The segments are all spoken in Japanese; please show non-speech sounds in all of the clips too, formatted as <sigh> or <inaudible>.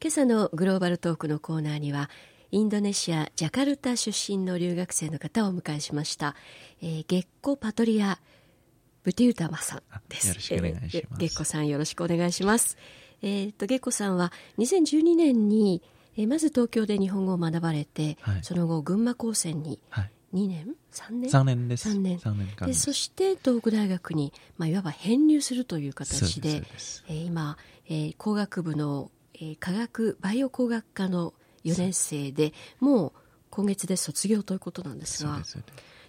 今朝のグローバルトークのコーナーにはインドネシア・ジャカルタ出身の留学生の方をお迎えしました、えー、ゲッコ・パトリア・ブティウタマさんです。よろしくお願いします、えー、ゲッコさんよろしくお願いします。えー、っとゲッコさんは2012年に、えー、まず東京で日本語を学ばれて、はい、その後群馬高専に2年、3年 ?3 年です。3年。年でそして東北大学に、まあ、いわば編入するという形で、でえー、今、えー、工学部の、えー、科学バイオ工学科の4年生でもう今月で卒業ということなんですが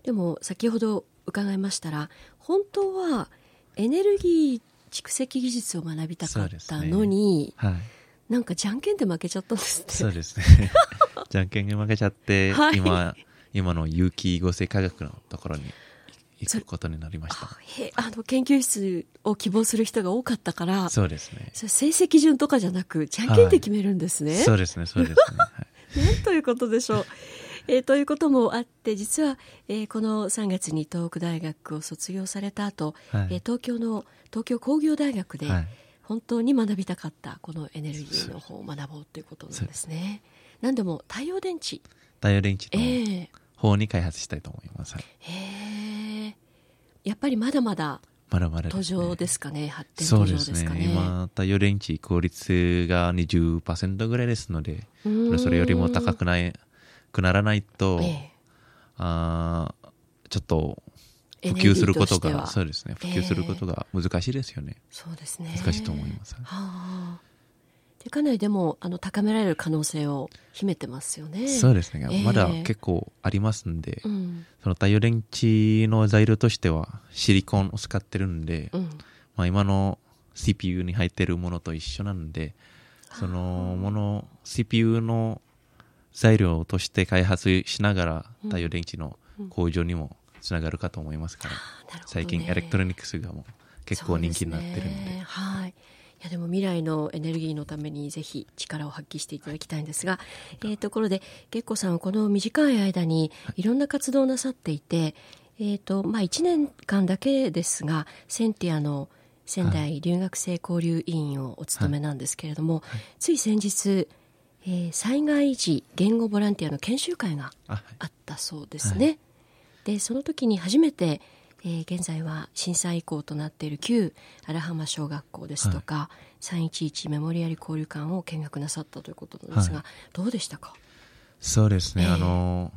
でも先ほど伺いましたら本当はエネルギー蓄積技術を学びたかったのに、ね。はい、なんかじゃんけんで負けちゃったんですって。そうですね。<laughs> じゃんけんで負けちゃって、はい、今今の有機合成化学のところに行くことになりました。あの研究室を希望する人が多かったからそうですね。成績順とかじゃなくじゃんけんで決めるんですね、はい、そうですねそうですね、はい、な <laughs> んということでしょう。えー、ということもあって実は、えー、この3月に東北大学を卒業された後、はい、えー、東京の東京工業大学で本当に学びたかったこのエネルギーの方を学ぼうということなんですね。何でも太陽電池。太陽電池の方に開発したいと思います。えー、やっぱりまだまだまだまだ、途上ですかね、発展途上ですかね。今、太陽電池効率が20%ぐらいですので、それよりも高くないくならないと、ええ、あちょっと普及することがそうですね。普及することが難しいですよね、え。そうですね。難しいと思います、はあ、でかなりでもあの高められる可能性を秘めてますよね。そうですね、えー、まだ結構ありますんで、うん、その太陽電池の材料としてはシリコンを使ってるんで、うん、まあ、今の CPU に入ってるものと一緒なんでそのもの CPU の材料として開発しながら太陽電池の工場にもつながるかと思いますから、うん。ね、最近エレクトロニクスがもう結構人気になってるんで。でね、はいいやでも未来のエネルギーのためにぜひ力を発揮していただきたいんですが、えー、ところで月子さんはこの短い間にい。ろんな活動をなさっていて、えーとまあ、1年間だけですがセンティアの仙台留学生交流委員をお務めなんですけれども、はい。はい、つい先日えー、災害時言語ボランティアの研修会があったそうですね。はい、でその時に初めて、えー、現在は震災遺構となっている旧荒浜小学校ですとか、はい、311メモリアル交流館を見学なさったということなんですが、はい、どうでしたか？そうですね、えー、あの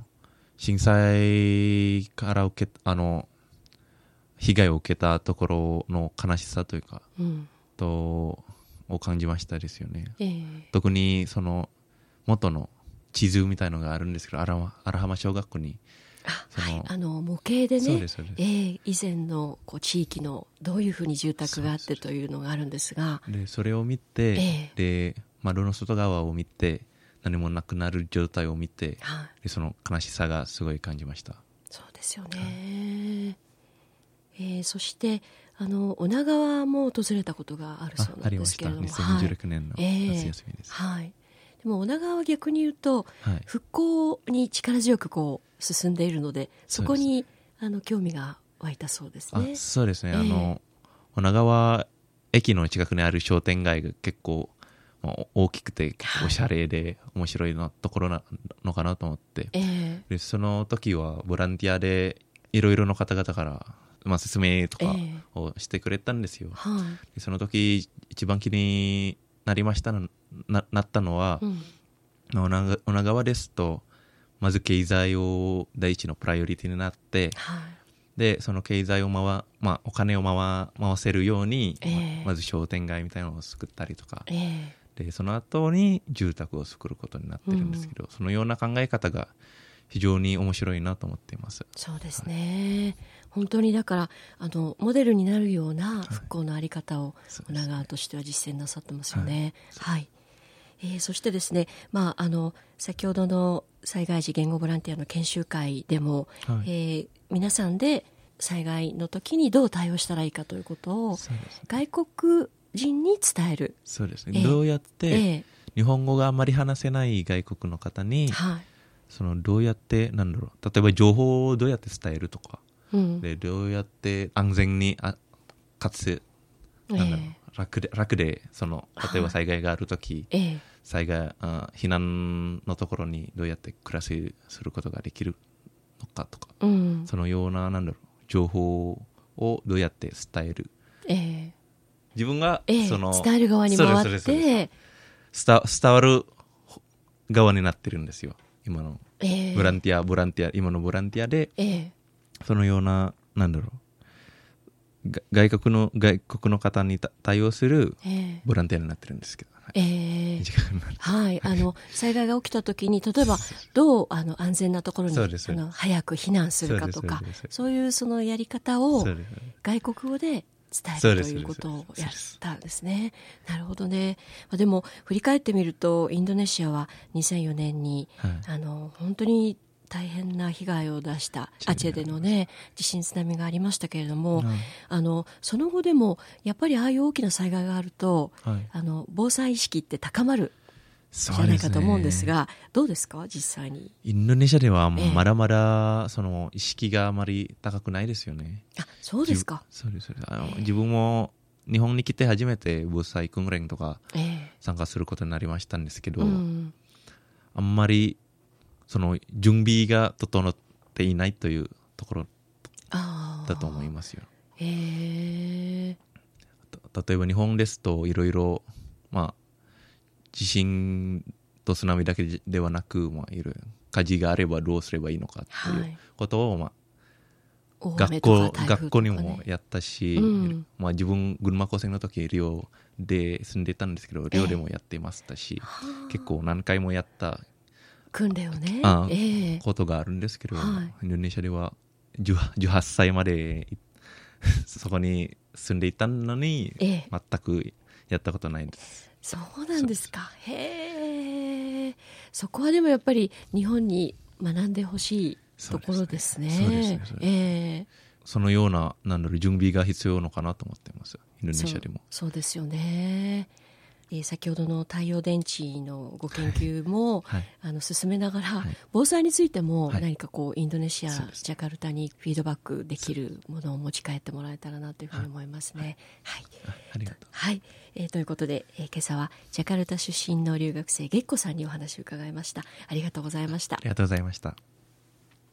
震災から受けあの被害を受けたところの悲しさというか、うん、とを感じましたですよね、えー、特にその元の地図みたいのがあるんですけど荒浜小学校にあはい、あの模型でねえー、以前のこう地域のどういうふうに住宅があってというのがあるんですがでそれを見て、えー、で丸の外側を見て何もなくなる状態を見て、はい、でその悲しさがすごい感じました。そうですよね、はい、えー、そしてあの女川も訪れたことがあるそうなんですけれども。2016年の夏休みです、はい、え。ーはい、でも女川は逆に言うと、はい、復興に力強くこう進んでいるのでそこにあの興味が湧いたそうですね。そうですね、えー、あの女川駅の近くにある商店街が結構大きくておしゃれで面白いのところなのかなと思って、えー、でその時はボランティアでいろいろな方々からまあ、説明とかをしてくれたんですよ。えー、その時一番気になりましたななったのは、うん、女川ですとまず経済を第一のプライオリティになって、はい、でその経済を回、まあ、お金を回回せるように、えーま、まず商店街みたいなのを作ったりとか、えー、でその後に住宅を作ることになってるんですけど、うん、そのような考え方が非常に面白いなと思っています。そうですね、はい本当にだからあのモデルになるような復興の在り方を女川としては実践なさってますよね。はい、はいえー、そしてですね、まあ、あの先ほどの災害時言語ボランティアの研修会でも、はい、えー、皆さんで災害の時にどう対応したらいいかということを、外国人に伝える。そうですね、えー、どうやって、えー、日本語があんまり話せない外国の方に、はい、そのどうやってなんだろう例えば情報をどうやって伝えるとか。でどうやって安全にあかつなんだろう、え楽で楽でその例えば災害がある時、ええ、災害あ避難のところにどうやって暮らしすることができるのかとか、うん、そのようななんだろう情報をどうやって伝える、ええ、自分がその、伝える側に回って伝伝わる側になってるんですよ。今のボランティア、ボランティア今のボランティアで、そのようななんだろう外国の外国の方に対応するボランティアになってるんですけど、えー、はい、あの <laughs> 災害が起きた時に例えばどうあの安全なところにあの早く避難するかとかそういうそのやり方を外国語で伝えるということをやったんですね。なるほどね。まあ、でも振り返ってみるとインドネシアは2004年に、はい、あの本当に大変な被害を出したアチェでのね地震津波がありましたけれども、うん、あのその後でもやっぱりああいう大きな災害があると、はい、あの防災意識って高まるじゃないかと思うんですが、ね、どうですか？実際に。インドネシアではまだまだその意識があまり高くないですよね。あそうですか。そうですあの、自分も日本に来て初めて防災訓練とか参加することになりましたんですけど、うん、あんまりその準備が整っていないというところだと思いますよ。例えば日本ですといろいろ、まあ、地震と津波だけではなく、まあ、いろ火事があればどうすればいいのかということを、まあ、学校学校にもやったし、うん、まあ、自分群馬高専の時寮で住んでたんですけど寮でもやっていましたし、えー、結構何回もやった訓練をね、あえー、ことがあるんですけど、はい、インドネシアでは18歳まで <laughs> そこに住んでいたのに、えー、全くやったことないです。そうなんですか。へえ。そこはでもやっぱり日本に学んでほしいところですね。そうですね。ええー、そのようななんだろう準備が必要のかなと思っています。インドネシアでも。そうですよね。えー、先ほどの太陽電池のご研究も、はい、あの進めながら、はい、防災についても何かこうインドネシア、ジャカルタにフィードバックできるものを持ち帰ってもらえたらなというふうに思いますね。はい、ありがとう。はい、えー、ということで、えー、今朝はジャカルタ出身の留学生ゲッコさんにお話を伺いました。ありがとうございました。ありがとうございました。